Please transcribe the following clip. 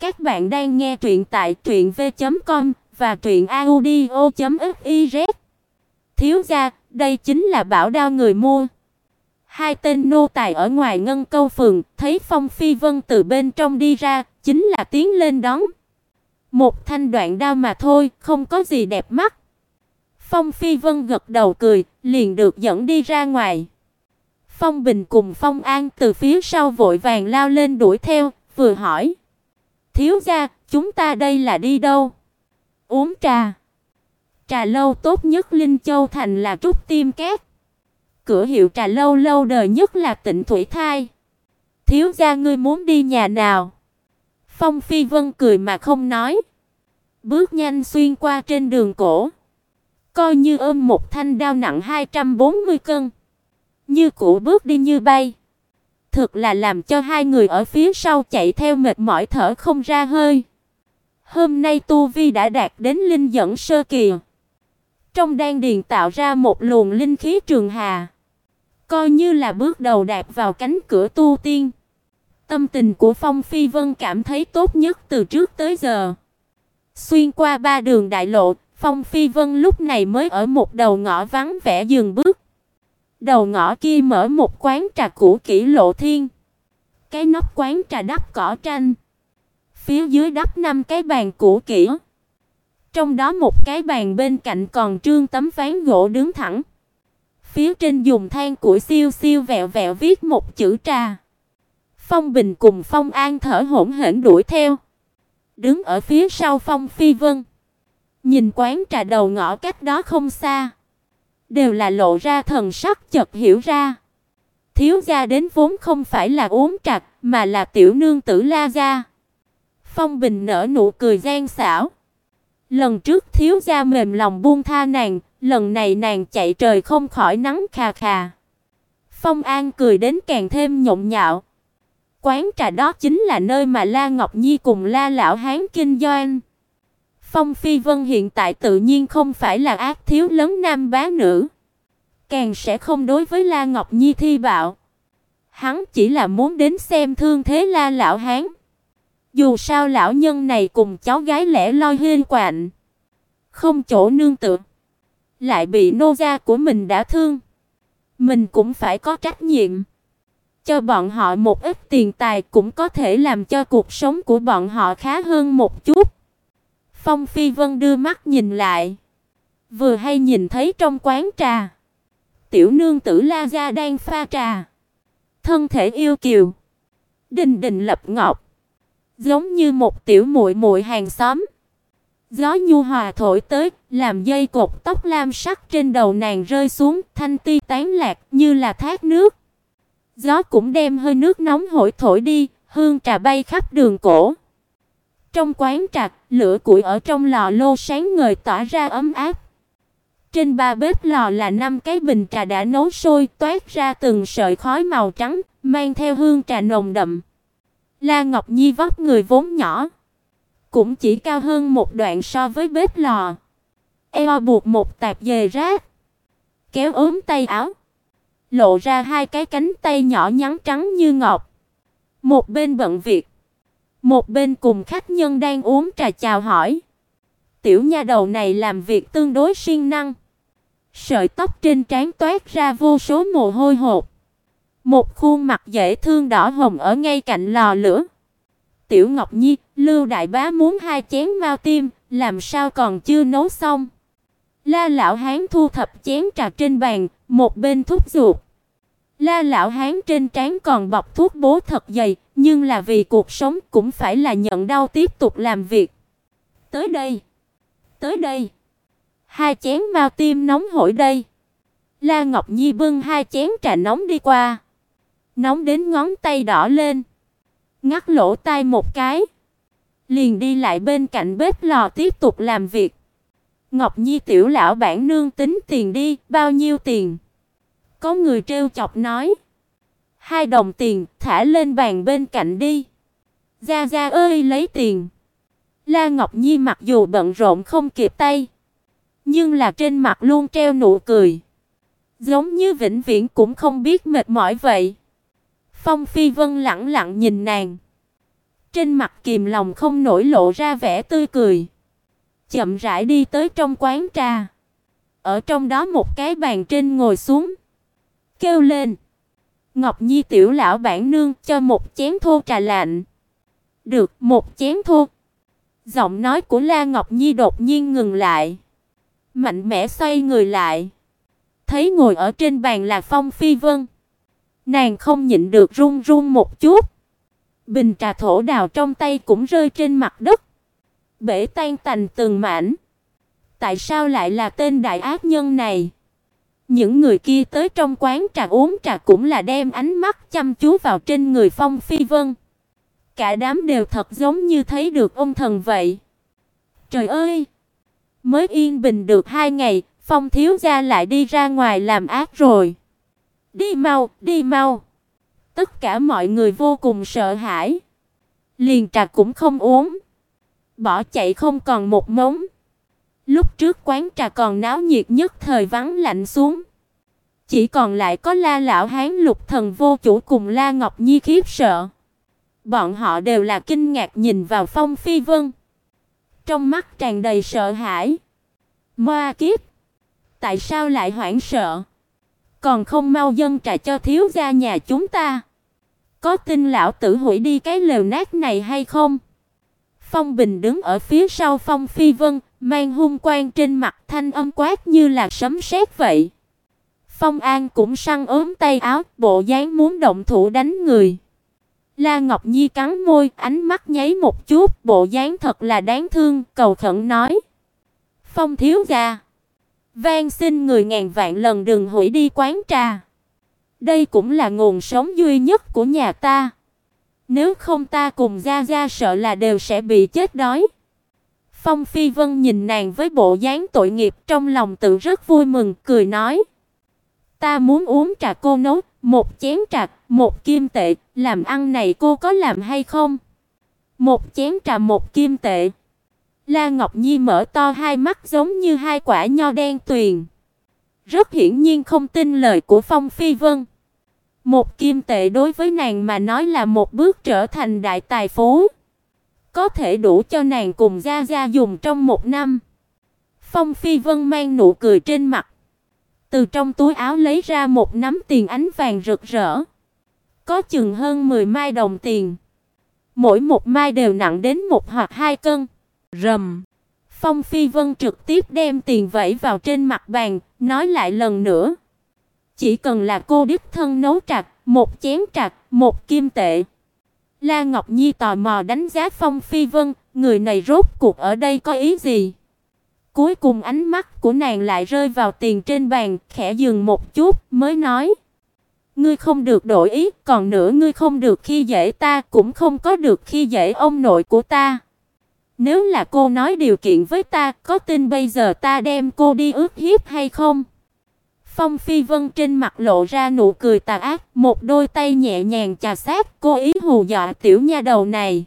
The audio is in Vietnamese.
Các bạn đang nghe truyện tại truyệnv.com và truyệnaudio.fiz. Thiếu gia, đây chính là bảo đao người mua. Hai tên nô tài ở ngoài ngân câu phường, thấy Phong Phi Vân từ bên trong đi ra, chính là tiến lên đón. Một thanh đoạn đao mà thôi, không có gì đẹp mắt. Phong Phi Vân gật đầu cười, liền được dẫn đi ra ngoài. Phong Bình cùng Phong An từ phía sau vội vàng lao lên đuổi theo, vừa hỏi: "Thiếu gia, chúng ta đây là đi đâu?" "Uống trà." Trà lâu tốt nhất Linh Châu thành là Trúc Tim Cát. Cửa hiệu trà lâu lâu đời nhất là Tịnh Thủy Thai. "Thiếu gia ngươi muốn đi nhà nào?" Phong Phi Vân cười mà không nói, bước nhanh xuyên qua trên đường cổ, coi như ôm một thanh đao nặng 240 cân, như cũ bước đi như bay. Thực là làm cho hai người ở phía sau chạy theo mệt mỏi thở không ra hơi. Hôm nay tu vi đã đạt đến linh dẫn sơ kỳ. Trong đan điền tạo ra một luồng linh khí trường hà, coi như là bước đầu đạp vào cánh cửa tu tiên. Tâm tình của Phong Phi Vân cảm thấy tốt nhất từ trước tới giờ. Xuyên qua ba đường đại lộ, Phong Phi Vân lúc này mới ở một đầu ngõ vắng vẻ dừng bước. Đầu ngõ kia mở một quán trà cũ kỹ lộ thiên. Cái nóc quán trà đắp cỏ tranh. Phía dưới đắp năm cái bàn cũ kỹ. Trong đó một cái bàn bên cạnh còn trương tấm ván gỗ đứng thẳng. Phía trên dùng than củi siêu siêu vẹo vẹo viết một chữ trà. Phong Bình cùng Phong An thở hổn hển đuổi theo. Đứng ở phía sau Phong Phi Vân, nhìn quán trà đầu ngõ cách đó không xa, đều là lộ ra thần sắc chợt hiểu ra. Thiếu gia đến vốn không phải là uống trà, mà là tiểu nương tử La gia. Phong Bình nở nụ cười gian xảo. Lần trước thiếu gia mềm lòng buông tha nàng, lần này nàng chạy trời không khỏi nắng khà khà. Phong An cười đến càng thêm nhộn nhạo. Quán trà đó chính là nơi mà La Ngọc Nhi cùng La lão hán kinh doanh. Phong Phi Vân hiện tại tự nhiên không phải là ác thiếu lớn nam bá nữ, càng sẽ không đối với La Ngọc Nhi thi bạo. Hắn chỉ là muốn đến xem thương thế La lão hán. Dù sao lão nhân này cùng cháu gái lẻ loi hên quạnh, không chỗ nương tựa, lại bị nô gia của mình đã thương, mình cũng phải có trách nhiệm cho bọn họ một ít tiền tài cũng có thể làm cho cuộc sống của bọn họ khá hơn một chút. Phong Phi Vân đưa mắt nhìn lại, vừa hay nhìn thấy trong quán trà, tiểu nương tử La gia đang pha trà, thân thể yêu kiều, đình đình lập ngọc, giống như một tiểu muội muội hàng xóm. Gió nhu hòa thổi tới, làm dây cột tóc lam sắc trên đầu nàng rơi xuống, thanh ti tán lạc như là thác nước. Gió cũng đem hơi nước nóng hổi thổi đi, hương trà bay khắp đường cổ. Trong quán trạc, lửa củi ở trong lò lô sáng ngời tỏa ra ấm áp. Trên ba bếp lò là năm cái bình trà đã nấu sôi, toát ra từng sợi khói màu trắng, mang theo hương trà nồng đậm. La Ngọc Nhi vóc người vốn nhỏ, cũng chỉ cao hơn một đoạn so với bếp lò. Eo buộc một tạp dề rác, kéo ốm tay áo, lộ ra hai cái cánh tay nhỏ nhắn trắng như ngọc. Một bên bận việc, một bên cùng khách nhân đang uống trà chào hỏi. Tiểu nha đầu này làm việc tương đối siêng năng. Sợi tóc trên trán toát ra vô số mồ hôi hột. Một khuôn mặt dễ thương đỏ hồng ở ngay cạnh lò lửa. Tiểu Ngọc Nhi, Lưu đại bá muốn hai chén mao tim, làm sao còn chưa nấu xong? La lão hán thu thập chén trà trên bàn, một bên thúc giục. La lão hán trên trán còn bọc thuốc bố thật dày, nhưng là vì cuộc sống cũng phải là nhận đau tiếp tục làm việc. Tới đây, tới đây. Hai chén mao tim nóng hổi đây. La Ngọc Nhi bưng hai chén trà nóng đi qua. Nóng đến ngón tay đỏ lên. Ngắt lỗ tai một cái. Liền đi lại bên cạnh bếp lò tiếp tục làm việc. Ngọc Nhi tiểu lão bản nương tính tiền đi, bao nhiêu tiền? Có người trêu chọc nói: "Hai đồng tiền, thả lên bàn bên cạnh đi." "Gia gia ơi, lấy tiền." La Ngọc Nhi mặc dù bận rộn không kịp tay, nhưng là trên mặt luôn treo nụ cười, giống như vĩnh viễn cũng không biết mệt mỏi vậy. Phong Phi Vân lặng lặng nhìn nàng, Trên mặt kìm lòng không nổi lộ ra vẻ tươi cười. Chậm rãi đi tới trong quán trà. Ở trong đó một cái bàn trên ngồi xuống. Kêu lên. Ngọc Nhi tiểu lão bản nương cho một chén thô trà lạnh. Được, một chén thô. Giọng nói của La Ngọc Nhi đột nhiên ngừng lại. Mạnh mẽ xoay người lại. Thấy ngồi ở trên bàn là Phong Phi Vân. Nàng không nhịn được run run một chút. Bình trà thổ đào trong tay cũng rơi trên mặt đất. Bể tan tành từng mảnh. Tại sao lại là tên đại ác nhân này? Những người kia tới trong quán trà uống trà cũng là đem ánh mắt chăm chú vào trên người Phong Phi Vân. Cả đám đều thật giống như thấy được ông thần vậy. Trời ơi! Mới yên bình được hai ngày, Phong thiếu gia lại đi ra ngoài làm ác rồi. Đi mau, đi mau. Tất cả mọi người vô cùng sợ hãi. Liền trà cũng không uống. Bỏ chạy không còn một mống. Lúc trước quán trà còn náo nhiệt nhất thời vắng lạnh xuống. Chỉ còn lại có La lão hán Lục Thần vô chủ cùng La Ngọc Nhi khiếp sợ. Bọn họ đều là kinh ngạc nhìn vào Phong Phi Vân. Trong mắt tràn đầy sợ hãi. Ma kiếp, tại sao lại hoảng sợ? Còn không mau dâng trà cho thiếu gia nhà chúng ta. Có tin lão tử hủy đi cái lều nát này hay không? Phong Bình đứng ở phía sau Phong Phi Vân, mang hung quang trên mặt thanh âm quát như là sấm sét vậy. Phong An cũng săn ốm tay áo, bộ dáng muốn động thủ đánh người. La Ngọc Nhi cắn môi, ánh mắt nháy một chút, bộ dáng thật là đáng thương, cầu khẩn nói: "Phong thiếu gia, van xin người ngàn vạn lần đừng hủy đi quán trà. Đây cũng là nguồn sống duy nhất của nhà ta. Nếu không ta cùng gia gia sợ là đều sẽ bị chết đói." Phong Phi Vân nhìn nàng với bộ dáng tội nghiệp trong lòng tự rất vui mừng, cười nói: "Ta muốn uống trà cô nấu, một chén trà, một kim tệ, làm ăn này cô có làm hay không?" Một chén trà một kim tệ. La Ngọc Nhi mở to hai mắt giống như hai quả nho đen tuyền. Rất hiển nhiên không tin lời của Phong Phi Vân. Một kim tệ đối với nàng mà nói là một bước trở thành đại tài phú có thể đủ cho nàng cùng gia gia dùng trong một năm. Phong Phi Vân mang nụ cười trên mặt, từ trong túi áo lấy ra một nắm tiền ánh vàng rực rỡ, có chừng hơn 10 mai đồng tiền. Mỗi một mai đều nặng đến một hoặc hai cân. Rầm. Phong Phi Vân trực tiếp đem tiền vẩy vào trên mặt bàn, nói lại lần nữa. Chỉ cần là cô đích thân nấu trà, một chén trà, một kim tệ. La Ngọc Nhi tò mò đánh giá Phong Phi Vân, người này rốt cuộc ở đây có ý gì? Cuối cùng ánh mắt của nàng lại rơi vào tiền trên bàn, khẽ dừng một chút mới nói: "Ngươi không được đổi ý, còn nữa ngươi không được khi dễ ta, cũng không có được khi dễ ông nội của ta. Nếu là cô nói điều kiện với ta, có tin bây giờ ta đem cô đi ước hiếp hay không?" Phong Phi Vân trên mặt lộ ra nụ cười tà ác, một đôi tay nhẹ nhàng chà sát, cố ý hù dọa tiểu nha đầu này.